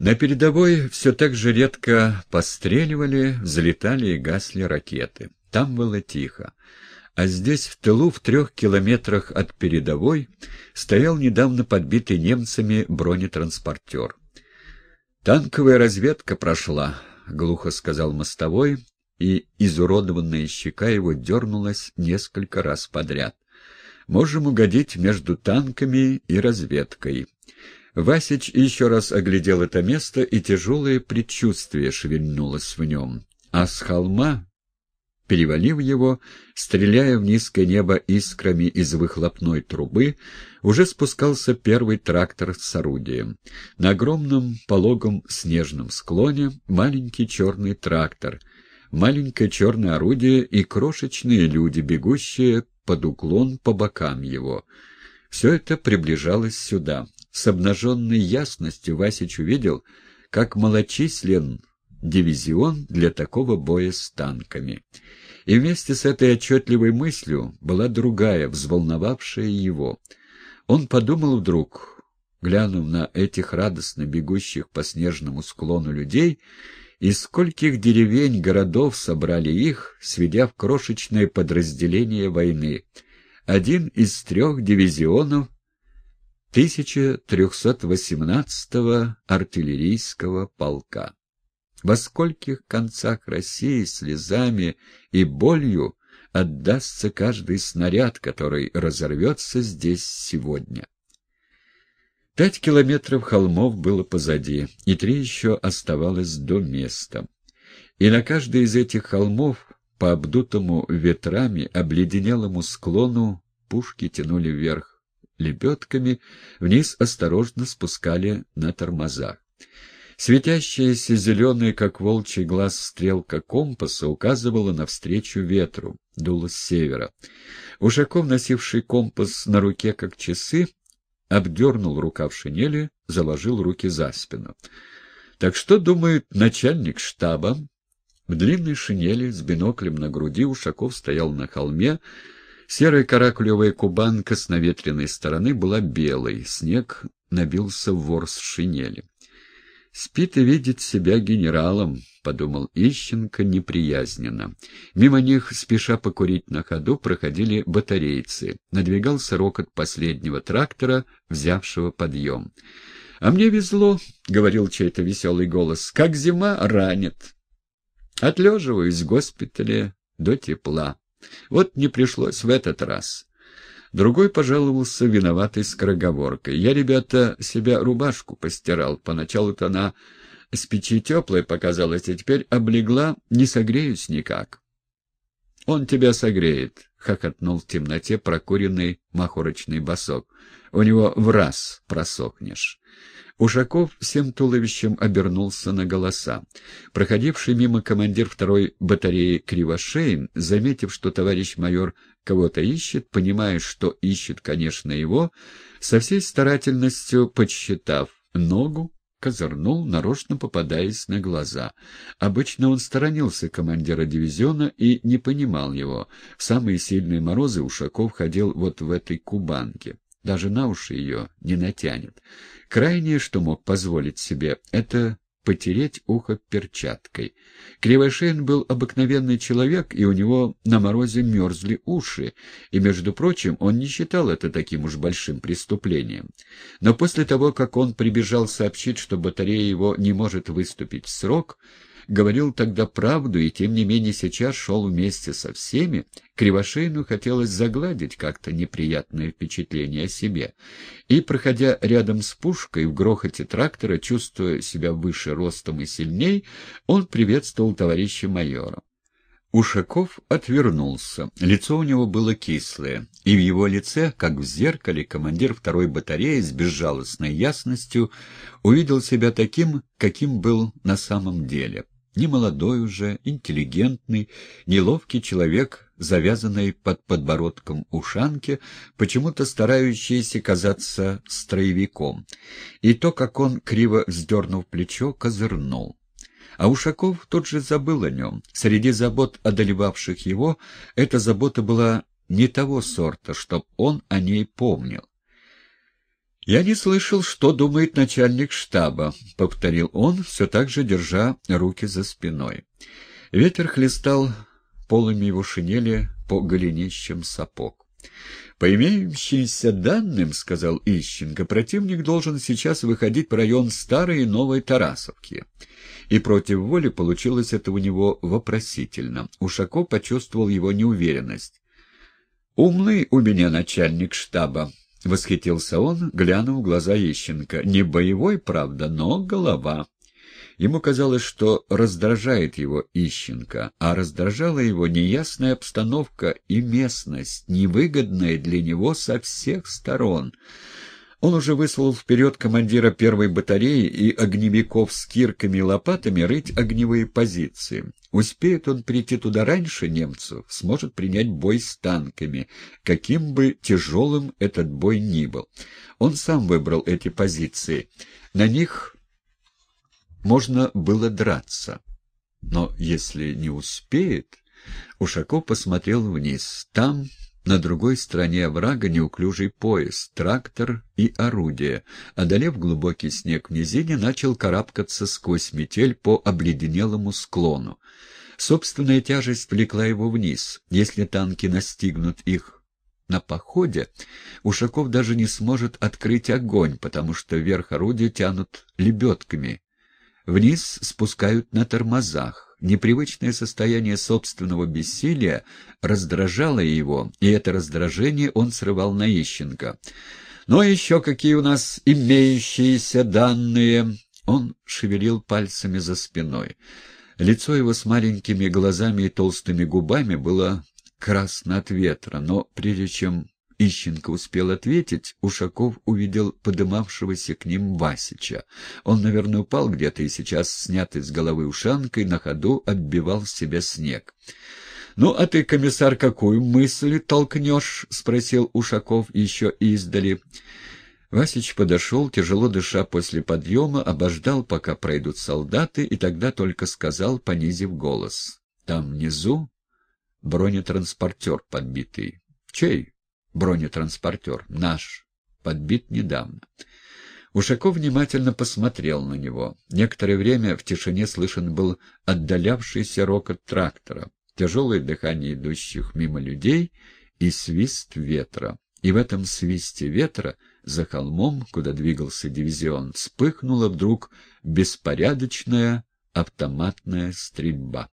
На передовой все так же редко постреливали, взлетали и гасли ракеты. Там было тихо. А здесь, в тылу, в трех километрах от передовой, стоял недавно подбитый немцами бронетранспортер. «Танковая разведка прошла», — глухо сказал мостовой, и изуродованная щека его дернулась несколько раз подряд. «Можем угодить между танками и разведкой». Васич еще раз оглядел это место, и тяжелое предчувствие шевельнулось в нем. А с холма, перевалив его, стреляя в низкое небо искрами из выхлопной трубы, уже спускался первый трактор с орудием. На огромном пологом снежном склоне маленький черный трактор, маленькое черное орудие и крошечные люди, бегущие под уклон по бокам его. Все это приближалось сюда. С обнаженной ясностью Васич увидел, как малочислен дивизион для такого боя с танками. И вместе с этой отчетливой мыслью была другая, взволновавшая его. Он подумал вдруг, глянув на этих радостно бегущих по снежному склону людей, из скольких деревень, городов собрали их, сведя в крошечное подразделение войны. Один из трех дивизионов 1318-го артиллерийского полка. Во скольких концах России слезами и болью отдастся каждый снаряд, который разорвется здесь сегодня. Пять километров холмов было позади, и три еще оставалось до места. И на каждый из этих холмов по обдутому ветрами обледенелому склону пушки тянули вверх лебедками, вниз осторожно спускали на тормозах. Светящаяся зеленая, как волчий глаз, стрелка компаса указывала навстречу ветру, дуло с севера. Ушаков, носивший компас на руке, как часы, обдернул рукав шинели, заложил руки за спину. Так что думает начальник штаба? В длинной шинели с биноклем на груди Ушаков стоял на холме, Серая каракулевая кубанка с наветренной стороны была белой, снег набился в ворс шинели. «Спит и видит себя генералом», — подумал Ищенко неприязненно. Мимо них, спеша покурить на ходу, проходили батарейцы. Надвигался рокот последнего трактора, взявшего подъем. «А мне везло», — говорил чей-то веселый голос, — «как зима ранит. Отлеживаюсь в госпитале до тепла». Вот не пришлось в этот раз. Другой пожаловался виноватой скороговоркой. Я, ребята, себя рубашку постирал. Поначалу-то она с печи теплая показалась, а теперь облегла, не согреюсь никак. — Он тебя согреет, — хохотнул в темноте прокуренный махорочный босок. — У него в раз просохнешь. Ушаков всем туловищем обернулся на голоса. Проходивший мимо командир второй батареи Кривошеин, заметив, что товарищ майор кого-то ищет, понимая, что ищет, конечно, его, со всей старательностью подсчитав ногу, козырнул, нарочно попадаясь на глаза. Обычно он сторонился командира дивизиона и не понимал его. В самые сильные морозы Ушаков ходил вот в этой кубанке даже на уши ее не натянет. Крайнее, что мог позволить себе, это потереть ухо перчаткой. Кривошеин был обыкновенный человек, и у него на морозе мерзли уши, и, между прочим, он не считал это таким уж большим преступлением. Но после того, как он прибежал сообщить, что батарея его не может выступить в срок, говорил тогда правду и, тем не менее, сейчас шел вместе со всеми, Кривошеину хотелось загладить как-то неприятное впечатление о себе. И, проходя рядом с пушкой в грохоте трактора, чувствуя себя выше ростом и сильней, он приветствовал товарища майора. Ушаков отвернулся. Лицо у него было кислое, и в его лице, как в зеркале, командир второй батареи с безжалостной ясностью увидел себя таким, каким был на самом деле. Немолодой уже, интеллигентный, неловкий человек, завязанный под подбородком ушанки, почему-то старающийся казаться строевиком. И то, как он, криво вздернув плечо, козырнул. А Ушаков тут же забыл о нем. Среди забот, одолевавших его, эта забота была не того сорта, чтоб он о ней помнил. «Я не слышал, что думает начальник штаба», — повторил он, все так же держа руки за спиной. Ветер хлестал полами его шинели по голенищам сапог. «По имеющимся данным, — сказал Ищенко, — противник должен сейчас выходить в район Старой и Новой Тарасовки». И против воли получилось это у него вопросительно. Ушаков почувствовал его неуверенность. «Умный у меня начальник штаба», — восхитился он, глянув в глаза Ищенко. «Не боевой, правда, но голова». Ему казалось, что раздражает его Ищенко, а раздражала его неясная обстановка и местность, невыгодная для него со всех сторон. Он уже выслал вперед командира первой батареи и огневиков с кирками и лопатами рыть огневые позиции. Успеет он прийти туда раньше немцев, сможет принять бой с танками, каким бы тяжелым этот бой ни был. Он сам выбрал эти позиции. На них можно было драться. Но если не успеет... Ушаков посмотрел вниз. Там, на другой стороне оврага, неуклюжий поезд, трактор и орудие. Одолев глубокий снег в низине, начал карабкаться сквозь метель по обледенелому склону. Собственная тяжесть влекла его вниз. Если танки настигнут их на походе, Ушаков даже не сможет открыть огонь, потому что вверх орудия тянут лебедками, Вниз спускают на тормозах. Непривычное состояние собственного бессилия раздражало его, и это раздражение он срывал на Ищенко. «Ну а еще какие у нас имеющиеся данные?» Он шевелил пальцами за спиной. Лицо его с маленькими глазами и толстыми губами было красно от ветра, но прежде чем Ищенко успел ответить, Ушаков увидел подымавшегося к ним Васича. Он, наверное, упал где-то и сейчас, снятый с головы ушанкой, на ходу отбивал в себя снег. — Ну, а ты, комиссар, какую мысль толкнешь? — спросил Ушаков еще издали. Васич подошел, тяжело дыша после подъема, обождал, пока пройдут солдаты, и тогда только сказал, понизив голос. — Там внизу бронетранспортер подбитый. — Чей? Бронетранспортер. Наш. Подбит недавно. Ушаков внимательно посмотрел на него. Некоторое время в тишине слышен был отдалявшийся рокот трактора, тяжелое дыхание идущих мимо людей и свист ветра. И в этом свисте ветра за холмом, куда двигался дивизион, вспыхнула вдруг беспорядочная автоматная стрельба.